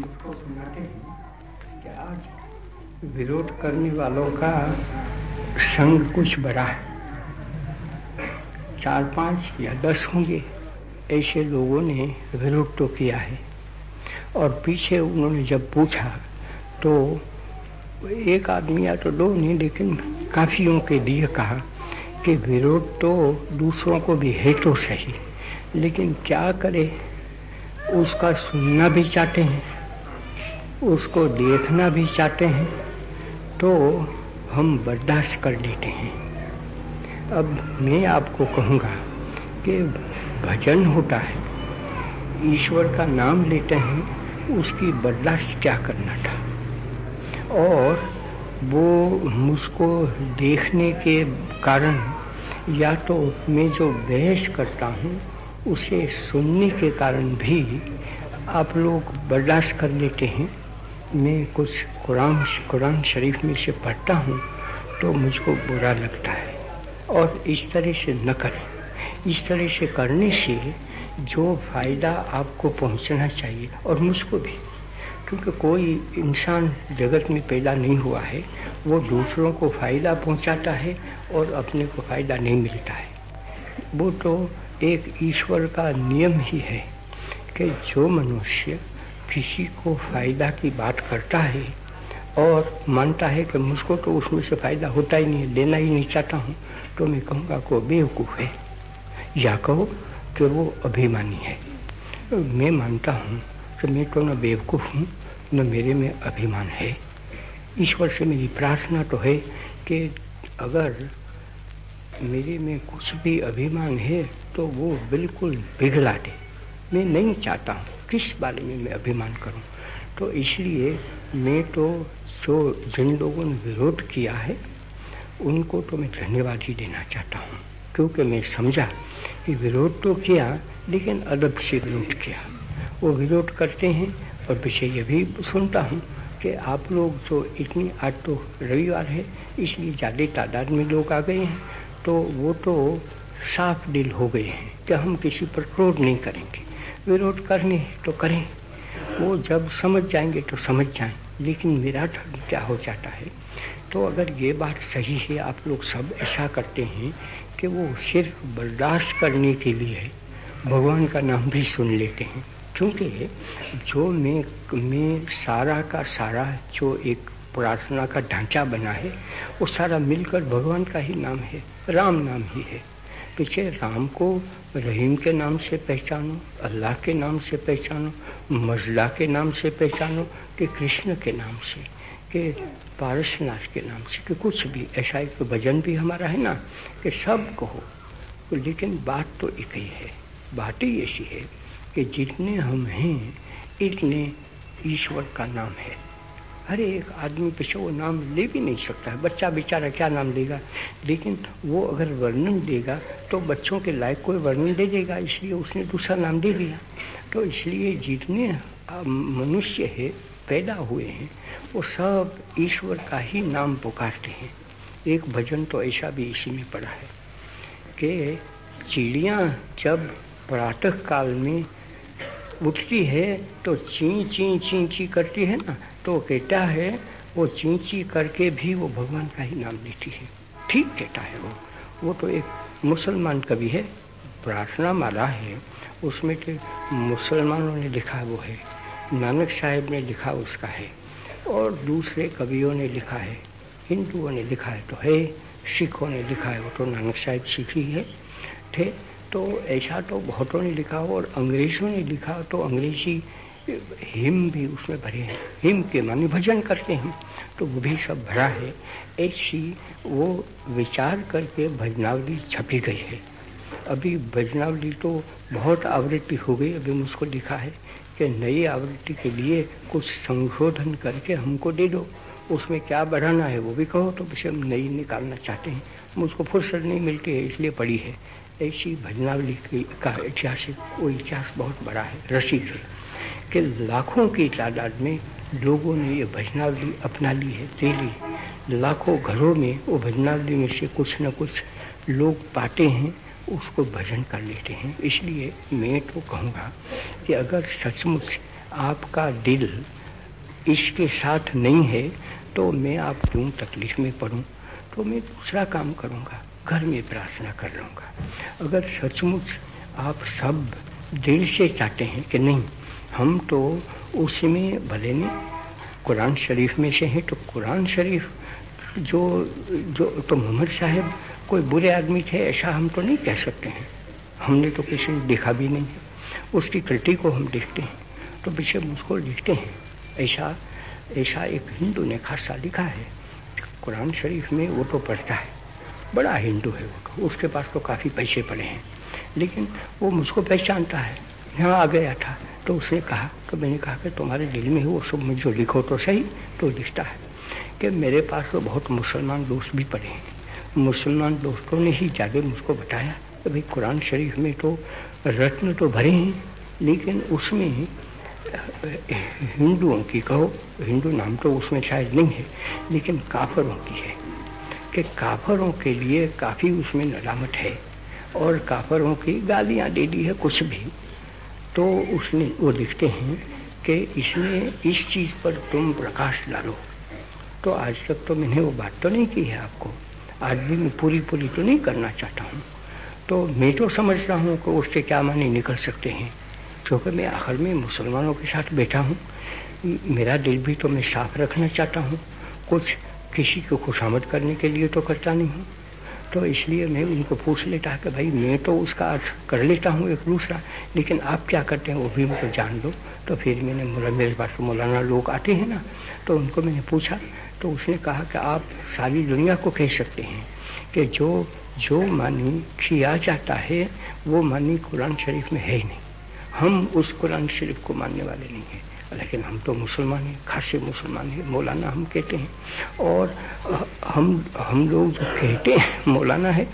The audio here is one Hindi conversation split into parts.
सुनाते हैं कि आज विरोध करने वालों का संग कुछ बड़ा है। चार पाँच या दस होंगे, ऐसे लोगों ने विरोध तो किया है। और पीछे उन्होंने जब पूछा तो एक आदमी या तो दो नहीं, लेकिन काफियों के लिए कहा कि विरोध तो दूसरों को भी है तो सही, लेकिन क्या करे, उसका सुनना भी चाहते हैं। उसको देखना भी चाहते हैं तो हम बर्दाश्त कर लेते हैं। अब मैं आपको कहूँगा कि भजन होता है। ईश्वर का नाम लेते हैं, उसकी बर्दाश्त क्या करना था? और वो मुझको देखने के कारण, या तो मैं जो बहस करता हूँ, उसे सुनने के कारण भी आप लोग बर्दाश्त कर लेते हैं। मैं कुछ कुरान कुरान शरीफ में से पढ़ता हूँ तो मुझको बुरा लगता है। और इस तरह से न करें। इस तरह से करने से जो फ़ायदा आपको पहुँचना चाहिए, और मुझको भी, क्योंकि कोई इंसान जगत में पैदा नहीं हुआ है, वो दूसरों को फ़ायदा पहुंचाता है और अपने को फ़ायदा नहीं मिलता है। वो तो एक ईश्वर का नियम ही है कि जो मनुष्य किसी को फ़ायदा की बात करता है और मानता है कि मुझको तो उसमें से फ़ायदा होता ही नहीं है, लेना ही नहीं चाहता हूँ तो मैं कहूँगा को बेवकूफ़ है। या कहो कि वो अभिमानी है। मैं मानता हूँ कि मैं तो न बेवकूफ़ हूँ, न मेरे में अभिमान है। ईश्वर से मेरी प्रार्थना तो है कि अगर मेरे में कुछ भी अभिमान है तो वो बिल्कुल पिघला दे। मैं नहीं चाहता हूँ किस बारे में मैं अभिमान करूँ? तो इसलिए मैं तो जो जिन लोगों ने विरोध किया है, उनको तो मैं धन्यवाद ही देना चाहता हूँ, क्योंकि मैं समझा कि विरोध तो किया, लेकिन अदब से विरोध किया। वो विरोध करते हैं, और पीछे ये भी सुनता हूँ कि आप लोग जो इतनी आज तो रविवार है, इसलिए ज़्यादा तादाद में लोग आ गए हैं तो वो तो साफ़ दिल हो गए हैं कि हम किसी पर क्रोध नहीं करेंगे। विरोध करने तो करें। वो जब समझ जाएँगे तो समझ जाएँ। लेकिन मेरा धर्म क्या हो जाता है? तो अगर ये बात सही है, आप लोग सब ऐसा करते हैं कि वो सिर्फ़ बर्दाश्त करने के लिए है भगवान का नाम भी सुन लेते हैं। क्योंकि जो मैं मैं सारा का सारा, जो एक प्रार्थना का ढांचा बना है, वो सारा मिलकर भगवान का ही नाम है, राम नाम ही है। पीछे राम को रहीम के नाम से पहचानो, अल्लाह के नाम से पहचानो, मजला के नाम से पहचानो, कि कृष्ण के नाम से, कि पारसनाथ के नाम से, कि कुछ भी, ऐसा एक भजन भी हमारा है ना, कि सब कहो। लेकिन बात तो एक ही है, बात ही ऐसी है कि जितने हम हैं, इतने ईश्वर का नाम है। हर एक आदमी पीछे वो नाम ले भी नहीं सकता है। बच्चा बेचारा क्या नाम लेगा? लेकिन वो अगर वर्णन देगा तो बच्चों के लायक कोई वर्णन दे देगा, इसलिए उसने दूसरा नाम दे दिया। तो इसलिए जितने मनुष्य है, पैदा हुए हैं, वो सब ईश्वर का ही नाम पुकारते हैं। एक भजन तो ऐसा भी इसी में पड़ा है कि चिड़िया जब प्रातः काल में उठती है तो ची ची ची ची करती है ना तो कहता है, वो ची ची करके भी वो भगवान का ही नाम लेती है। ठीक कहता है वो। वो तो एक मुसलमान कवि है, प्रार्थना माला है, उसमें तो मुसलमानों ने लिखा वो है, नानक साहेब ने लिखा उसका है, और दूसरे कवियों ने लिखा है, हिंदुओं ने लिखा है तो है, सिखों ने लिखा है, वो तो नानक साहेब सिखी है, थे तो ऐसा तो बहुतों ने लिखा हो और अंग्रेज़ों ने लिखा तो अंग्रेज़ी हिम भी उसमें भरे हैं। हिम के माने भजन करते हैं। तो वो भी सब भरा है। ऐसी वो विचार करके भजनावली छपी गई है। अभी भजनावली तो बहुत आवृत्ति हो गई। अभी मुझको लिखा है कि नई आवृत्ति के लिए कुछ संशोधन करके हमको दे दो। उसमें क्या बढ़ाना है वो भी कहो। तो उसे हम नई निकालना चाहते हैं। मुझको फुर्सत नहीं मिलती है, इसलिए पढ़ी है। ऐसी भजनावली का ऐतिहासिक वो इतिहास बहुत बड़ा है। रसिक है। कि लाखों की तादाद में लोगों ने ये भजनावली अपना ली है दे ली लाखों घरों में वो भजनावली में से कुछ न कुछ लोग पाते हैं, उसको भजन कर लेते हैं। इसलिए मैं तो कहूँगा कि अगर सचमुच आपका दिल इसके साथ नहीं है तो मैं आप क्यों तकलीफ़ में पड़ूं? तो मैं दूसरा काम करूँगा, घर में प्रार्थना कर लूँगा। अगर सचमुच आप सब दिल से चाहते हैं कि नहीं हम तो उसमें भले नहीं, कुरान शरीफ में से हैं तो कुरान शरीफ जो जो तो मोहम्मद साहब कोई बुरे आदमी थे, ऐसा हम तो नहीं कह सकते हैं। हमने तो किसी ने देखा भी नहीं है। उसकी कृति को हम देखते हैं तो पीछे मुझको लिखते हैं। ऐसा ऐसा एक हिंदू ने खासा लिखा है, कुरान शरीफ में वो तो पढ़ता है। बड़ा हिंदू है वो तो उसके पास तो काफ़ी पैसे पड़े हैं। लेकिन वो मुझको पहचानता है। यहाँ आ गया था तो उसने कहा तो मैंने कहा कि तुम्हारे दिल में ही वो सब मुझे लिखो तो सही तो लिखता है। कि मेरे पास तो बहुत मुसलमान दोस्त भी पड़े हैं। मुसलमान दोस्तों ने ही ज़्यादा मुझको बताया कि भाई कुरान शरीफ में तो रत्न तो भरे हैं, लेकिन उसमें, हिंदुओं की कहो, हिंदू नाम तो उसमें शायद नहीं है, लेकिन काफरों की है, कि काफरों के लिए काफ़ी उसमें नदामत है, और काफरों की गालियाँ दे दी है कुछ भी। तो उसने, वो लिखते हैं कि इसमें इस चीज़ पर तुम प्रकाश डालो। तो आज तक तो मैंने वो बात तो नहीं की है आपको। आज भी मैं पूरी पूरी तो नहीं करना चाहता हूँ। तो मैं तो समझ रहा हूँ कि उसके क्या माने निकल सकते हैं। क्योंकि मैं आखिर में मुसलमानों के साथ बैठा हूँ। मेरा दिल भी तो मैं साफ़ रखना चाहता हूँ। कुछ किसी को खुशामद करने के लिए तो करता नहीं हूँ। तो इसलिए मैं उनको पूछ लेता कि भाई, मैं तो उसका अर्थ कर लेता हूँ एक दूसरा, लेकिन आप क्या करते हैं वो भी मुझे जान दो तो फिर मैंने मेरे पास तो मौलाना लोग आते हैं ना तो उनको मैंने पूछा तो उसने कहा कि आप सारी दुनिया को कह सकते हैं कि जो जो मानी किया जाता है, वो मानी कुरान शरीफ में है ही नहीं। हम उस कुरान शरीफ को मानने वाले नहीं हैं। लेकिन हम तो मुसलमान हैं, खासे मुसलमान हैं, मौलाना हम कहते हैं। और हम हम लोग जो कहते हैं, मौलाना है,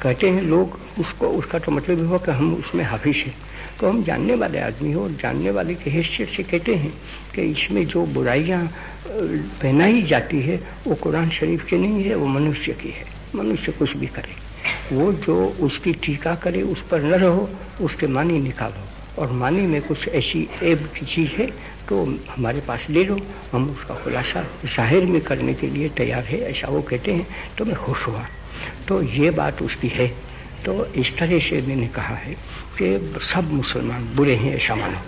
कहते हैं लोग, उसको, उसका तो मतलब हुआ कि हम उसमें हाफिज हैं। तो हम जानने वाले आदमी हो और जानने वाले के हैसियत से कहते हैं कि इसमें जो बुराइयाँ पहनाई जाती है, वो कुरान शरीफ की नहीं है, वो मनुष्य की है। मनुष्य कुछ भी करे, वो जो उसकी टीका करे, उस पर न रहो, उसके मानी निकालो। और मानी में कुछ ऐसी ऐब की चीज़ है तो हमारे पास ले लो। हम उसका खुलासा ज़ाहिर में करने के लिए तैयार है, ऐसा वो कहते हैं। तो मैं खुश हुआ। तो ये बात उसकी है। तो इस तरह से मैंने कहा है कि सब मुसलमान बुरे हैं, ऐसा मानो।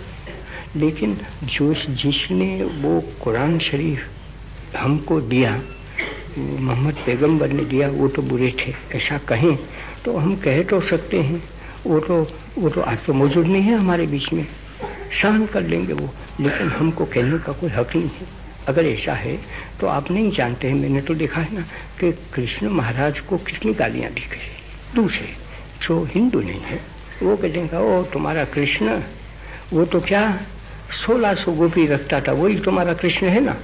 लेकिन जो जिसने वो कुरान शरीफ हमको दिया, मोहम्मद पैगंबर ने दिया, वो तो बुरे थे, ऐसा कहें तो हम कह तो सकते हैं। वो तो वो तो आज तो मौजूद नहीं है हमारे बीच में। सहन कर लेंगे वो, लेकिन हमको कहने का कोई हक नहीं है। अगर ऐसा है तो आप नहीं जानते हैं, मैंने तो देखा है ना कि कृष्ण महाराज को कितनी गालियाँ दी गई। दूसरे, जो हिंदू नहीं है, वो कहते हैं ओ, तुम्हारा कृष्ण, वो तो क्या सोलह सौ गोपी रखता था, वही तुम्हारा कृष्ण है ना?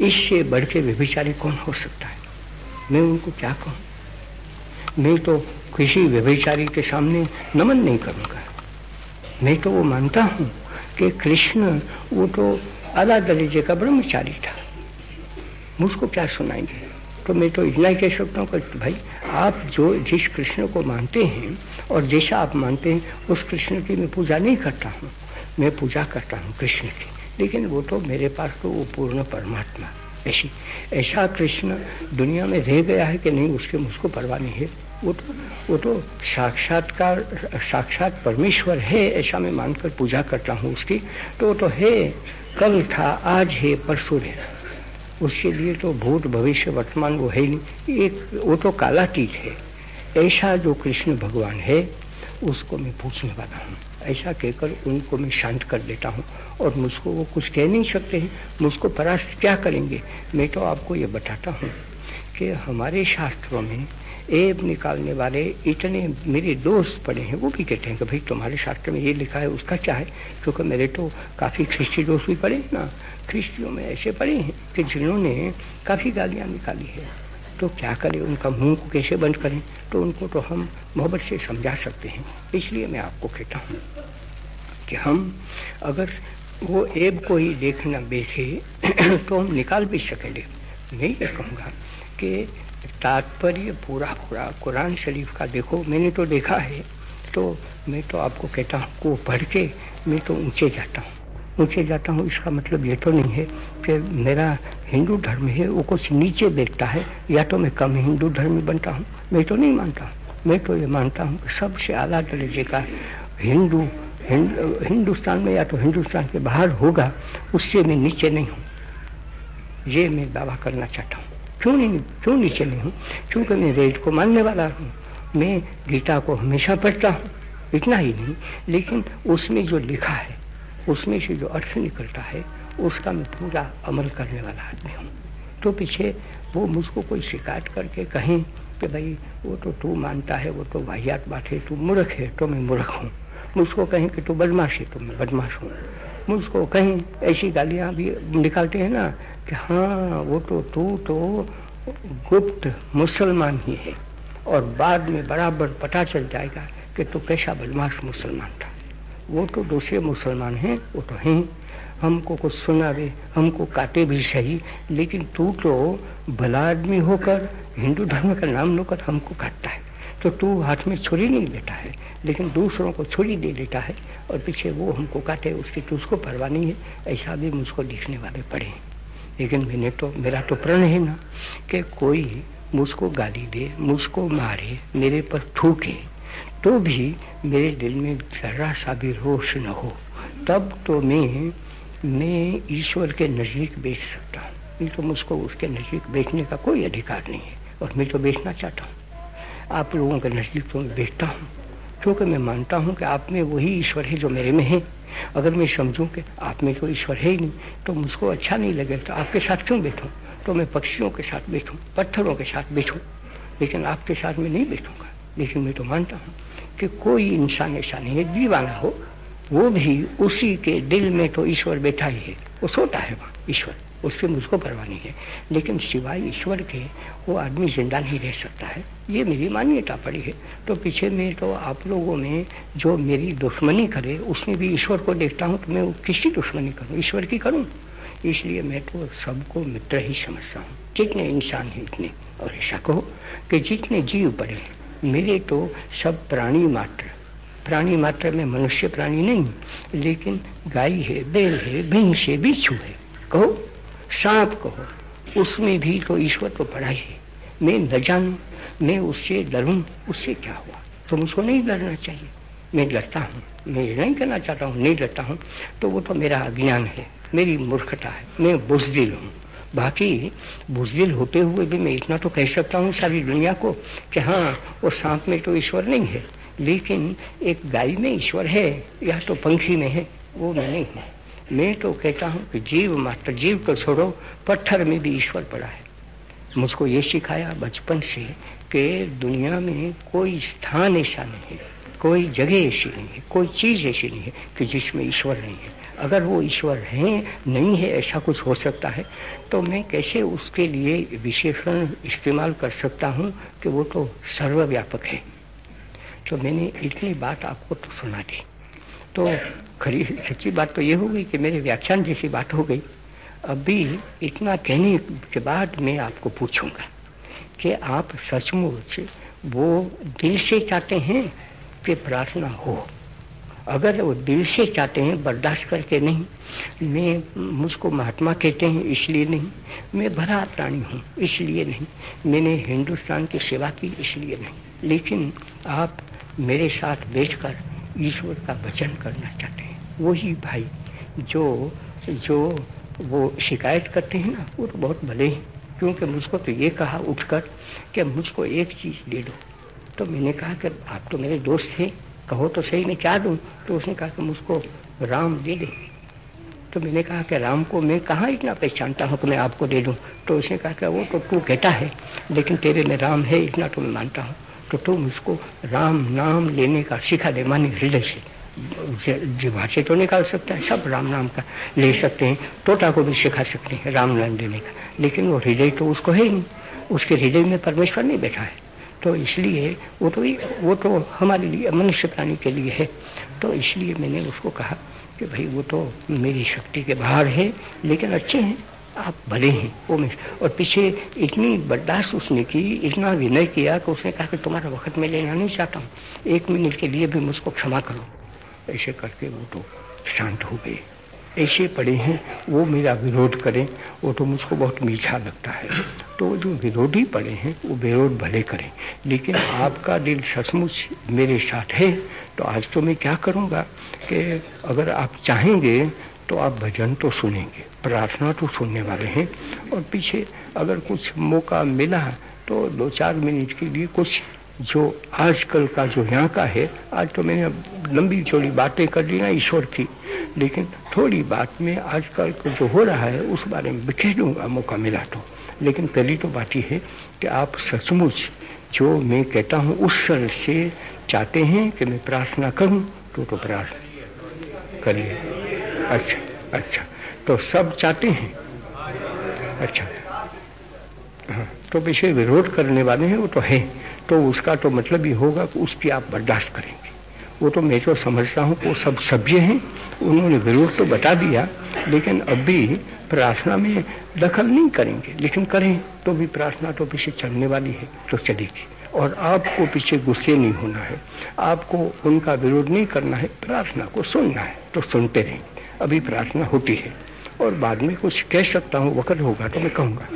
इससे बढ़ के व्यभिचारी कौन हो सकता है? मैं उनको क्या कहूँ? मैं तो किसी व्यभिचारी के सामने नमन नहीं करूँगा। मैं तो वो मानता हूँ कि कृष्ण, वो तो आधा दर्जे का ब्रह्मचारी था। मुझको क्या सुनाएँगे? तो मैं तो इतना ही कह सकता हूँ कि भाई, आप जो, जिस कृष्ण को मानते हैं और जैसा आप मानते हैं, उस कृष्ण की मैं पूजा नहीं करता हूँ। मैं पूजा करता हूँ कृष्ण की। लेकिन वो तो मेरे पास तो वो पूर्ण परमात्मा ऐसी, ऐसा कृष्ण दुनिया में रह गया है कि नहीं, उसके मुझको परवाह नहीं है। वो तो वो तो साक्षात्कार, साक्षात परमेश्वर है, ऐसा मैं मानकर पूजा करता हूँ उसकी। तो वो तो है, कल था, आज है, परसों है। उसके लिए तो भूत भविष्य वर्तमान वो है नहीं। एक, वो तो कालातीत है। ऐसा जो कृष्ण भगवान है, उसको मैं पूछने वाला हूँ। ऐसा कहकर उनको मैं शांत कर देता हूँ। और मुझको वो कुछ कह नहीं सकते हैं। मुझको परास्त क्या करेंगे? मैं तो आपको ये बताता हूँ कि हमारे शास्त्रों में एब निकालने वाले इतने मेरे दोस्त पड़े हैं, वो भी कहते हैं कि भाई तुम्हारे शास्त्र में ये लिखा है, उसका क्या है? क्योंकि मेरे तो काफ़ी ख्रिस्ती दोस्त भी पड़े हैं ना, ख्रिस्तियों में ऐसे पड़े हैं कि जिन्होंने काफ़ी गालियाँ निकाली है। तो क्या करें, उनका मुँह को कैसे बंद करें? तो उनको तो हम मोहब्बत से समझा सकते हैं। इसलिए मैं आपको कहता हूँ कि हम अगर वो एब को ही देखना बैठे तो हम निकाल भी सकेंगे। मैं ये कहूँगा कि तात्पर्य पूरा पूरा। कुरान शरीफ का देखो, मैंने तो देखा है तो मैं तो आपको कहता हूँ, को पढ़ के मैं तो ऊँचे जाता हूँ। ऊँचे जाता हूँ, इसका मतलब ये तो नहीं है कि मेरा हिंदू धर्म है, वो कुछ नीचे देखता है, या तो मैं कम हिंदू धर्म बनता हूँ, मैं तो नहीं मानता हूँ। मैं तो ये मानता हूँ सबसे आला दर्जे का हिंदू, हिंदुस्तान में या तो हिंदुस्तान के बाहर होगा, उससे मैं नीचे नहीं हूँ। ये मैं दावा करना चाहता हूँ। क्यों नहीं, क्यों नीचे नहीं हूँ? क्योंकि मैं वेद को मानने वाला हूँ? मैं गीता को हमेशा पढ़ता हूँ, इतना ही नहीं, लेकिन उसमें जो लिखा है, उसमें से जो अर्थ निकलता है, उसका मैं पूरा अमल करने वाला आदमी हूँ। तो पीछे वो मुझको कोई शिकायत करके कहें कि भाई, वो तो तू मानता है, वो तो वाहियात बात है, तू मूर्ख है तो मैं मूर्ख हूँ। मुझको कहें कि तू बदमाश है तो मैं बदमाश हूँ। मुझको कहीं ऐसी गालियाँ भी निकालते हैं ना कि हाँ वो तो तू तो गुप्त मुसलमान ही है। और बाद में बराबर पता चल जाएगा कि तू तो कैसा बदमाश मुसलमान था। वो तो दूसरे मुसलमान हैं, वो तो हैं। हमको कुछ सुनावे, हमको काटे भी सही, लेकिन तू तो भला आदमी होकर हिंदू धर्म का नाम लेकर हमको काटता है। तो तू हाथ में छुरी नहीं लेता है, लेकिन दूसरों को छुरी दे देता है और पीछे वो हमको काटे उसकी तो उसको परवाह नहीं है, ऐसा भी मुझको दिखने वाले पड़े लेकिन मैंने तो मेरा तो प्रण है ना कि कोई मुझको गाली दे, मुझको मारे, मेरे पर थूके तो भी मेरे दिल में जरा सा भी रोष न हो, तब तो मैं मैं ईश्वर के नज़दीक बेच सकता हूँ। नहीं तो मुझको उसके नज़दीक बेचने का कोई अधिकार नहीं है और मैं तो बेचना चाहता हूँ। आप लोगों के नज़दीक तो मैं बेचता हूँ। क्योंकि मैं मानता हूँ कि आप में वही ईश्वर है जो मेरे में है। अगर मैं समझूं कि आप में तो ईश्वर है ही नहीं तो मुझको अच्छा नहीं लगे तो आपके साथ क्यों बैठूं? तो मैं पक्षियों के साथ बैठूं, पत्थरों के साथ बैठूं। लेकिन आपके साथ में नहीं बैठूँगा। लेकिन मैं तो मानता हूँ कि कोई इंसान ऐसा नहीं है, दीवाना हो, वो भी उसी के दिल में तो ईश्वर बैठा ही है। वो सोता है वहाँ, ईश्वर। उसके मुझको परवाह नहीं है। लेकिन सिवाय ईश्वर के वो आदमी ज़िंदा नहीं रह सकता है। ये मेरी मान्यता पड़ी है। तो पीछे में तो आप लोगों में जो मेरी दुश्मनी करे, उसमें भी ईश्वर को देखता हूँ तो मैं किसकी दुश्मनी करूँ, ईश्वर की करूँ। इसलिए मैं तो सबको मित्र ही समझता हूँ। जितने इंसान हैं इतने और ऐसा कहो कि जितने जीव पड़े मेरे तो सब प्राणी मात्र। प्राणी मात्र में मनुष्य प्राणी नहीं, लेकिन गाय है, बैल है, भैंस है, बिच्छू है। कहो। सांप कहो। उसमें भी तो ईश्वर तो पड़ा है। मैं न जानू, मैं उससे डरूं, उससे क्या हुआ? तो मुझको नहीं डरना चाहिए। मैं डरता हूँ, मैं ये नहीं करना चाहता हूँ, नहीं डरता हूँ। तो वो तो मेरा अज्ञान है, मेरी मूर्खता है, मैं बुजदिल हूँ। बाकी बुजदिल होते हुए भी मैं इतना तो कह सकता हूँ सारी दुनिया को कि हाँ वो सांप में तो ईश्वर नहीं है। लेकिन एक गाय में ईश्वर है, या तो पंखी में है, वो मैं नहीं हूँ। मैं तो कहता हूँ कि जीव मात्र, जीव को छोड़ो, पत्थर में भी ईश्वर पड़ा है। मुझको ये सिखाया बचपन से कि दुनिया में कोई स्थान ऐसा नहीं है, कोई जगह ऐसी नहीं है, कोई चीज़ ऐसी नहीं है कि जिसमें ईश्वर नहीं है। अगर वो ईश्वर है, नहीं है, ऐसा कुछ हो सकता है तो मैं कैसे उसके लिए विशेषण इस्तेमाल कर सकता हूँ कि वो तो सर्वव्यापक है? तो मैंने इतनी बात आपको तो सुना दी। तो खरी सच्ची बात तो ये हो गई कि मेरे व्याख्यान जैसी बात हो गई। अभी इतना कहने के बाद मैं आपको पूछूँगा कि आप सचमुच वो दिल से चाहते हैं कि प्रार्थना हो। अगर वो दिल से चाहते हैं, बर्दाश्त करके नहीं, मैं मुझको महात्मा कहते हैं, इसलिए नहीं। मैं भरा प्राणी हूँ, इसलिए नहीं। मैंने हिंदुस्तान की सेवा की, इसलिए नहीं। लेकिन आप मेरे साथ बैठकर ईश्वर का भजन करना चाहते हैं। वही भाई जो जो वो शिकायत करते हैं ना, वो तो बहुत भले हैं। क्योंकि मुझको तो ये कहा उठकर कि मुझको एक चीज़ दे दो। तो मैंने कहा कि आप तो मेरे दोस्त हैं, कहो तो सही, मैं क्या दूँ? तो उसने कहा कि मुझको राम दे दे। तो मैंने कहा कि राम को मैं कहाँ इतना पहचानता हूँ कि मैं आपको दे दूँ? तो उसने कहा कि वो तो तू कहता है, लेकिन तेरे में राम है, इतना तो मैं मानता हूँ। तो तू मुझको राम नाम लेने का सिखा दे मानी हृदय से। जीवा से तो निकाल सकता है, सब राम नाम का ले सकते हैं, तोता को भी सिखा सकते हैं, राम नाम देने का। लेकिन वो हृदय तो उसको है ही नहीं, उसके हृदय में परमेश्वर नहीं बैठा है। तो इसलिए वो तो वो तो हमारे लिए, मनुष्य प्राणी के लिए है। तो इसलिए मैंने उसको कहा कि भाई वो तो मेरी शक्ति के बाहर है, लेकिन अच्छे हैं, आप भले हैं, वो में, और पीछे इतनी बर्दाश्त उसने की, इतना विनय किया कि उसने कहा कि तुम्हारा वक्त मैं लेना नहीं चाहता हूँ। एक मिनट के लिए भी मुझको क्षमा करो। ऐसे करके वो तो शांत हो गए। ऐसे पड़े हैं, वो मेरा विरोध करें, वो तो मुझको बहुत मीठा लगता है। तो जो विरोधी पड़े हैं, वो विरोध भले करें। लेकिन आपका दिल सचमुच मेरे साथ है तो आज तो मैं क्या करूँगा कि अगर आप चाहेंगे तो आप भजन तो सुनेंगे, प्रार्थना तो सुनने वाले हैं। और पीछे अगर कुछ मौका मिला तो दो चार मिनट के लिए कुछ जो आजकल का जो यहाँ का है, आज तो मैंने लंबी चौड़ी बातें कर ली ना ईश्वर की, लेकिन थोड़ी बात में आजकल को जो हो रहा है, उस बारे में बिखेर दूँगा, मौका मिला तो। लेकिन पहली तो बात यह है कि आप सचमुच जो मैं कहता हूँ, उस सर से चाहते हैं कि मैं प्रार्थना करूँ तो तो प्रार्थना करिए। अच्छा अच्छा तो सब चाहते हैं? अच्छा। हाँ। तो पीछे विरोध करने वाले हैं, वो तो है। तो उसका तो मतलब ये होगा कि उसकी आप बर्दाश्त करेंगे। वो तो मैं तो समझता हूँ वो सब सभ्य हैं, उन्होंने विरोध तो बता दिया, लेकिन अब भी प्रार्थना में दखल नहीं करेंगे। लेकिन करें तो भी प्रार्थना तो पीछे चलने वाली है तो चलेगी। और आपको पीछे गुस्से नहीं होना है। आपको उनका विरोध नहीं करना है, प्रार्थना को सुनना है तो सुनते रहेंगे अभी प्रार्थना होती है। और बाद में कुछ कह सकता हूँ, वक्त होगा तो मैं कहूँगा।